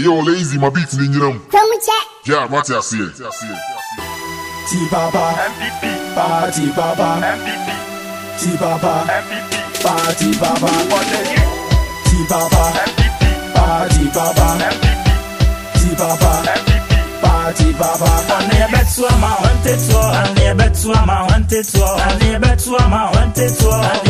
Hey yo, lazy, my beats in you know. Come with that. Yeah, what I see it. T Papa, MVP, Party Papa, MVP, T Papa, MVP, Party Papa, T Papa, MVP, Party Papa, MVP, T Papa, MVP, Party Papa, and they bet to a man, wanted to, and they bet to a man, wanted to, and they bet to a man, wanted to, and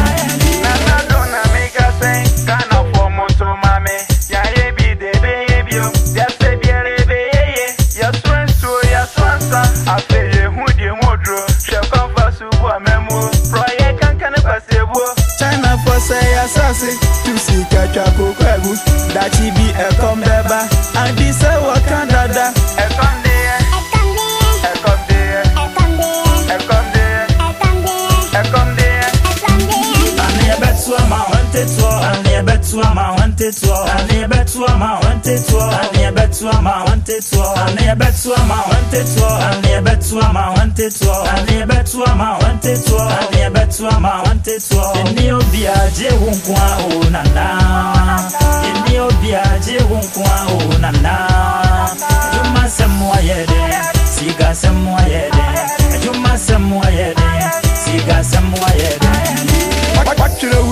China for say assassin, to see catch a kokwagu. That she be a combeba, and this to my wanted to. I never to my wanted to. I never to my wanted to. I never to my wanted to. I never to my wanted to. I never to my wanted to. I never to my wanted to. Ni obia je wonkwa o nana. Ni obia je wonkwa o nana. Juma semwa yede Siga semwa yede Juma semwa yede Siga semwa yede Watch the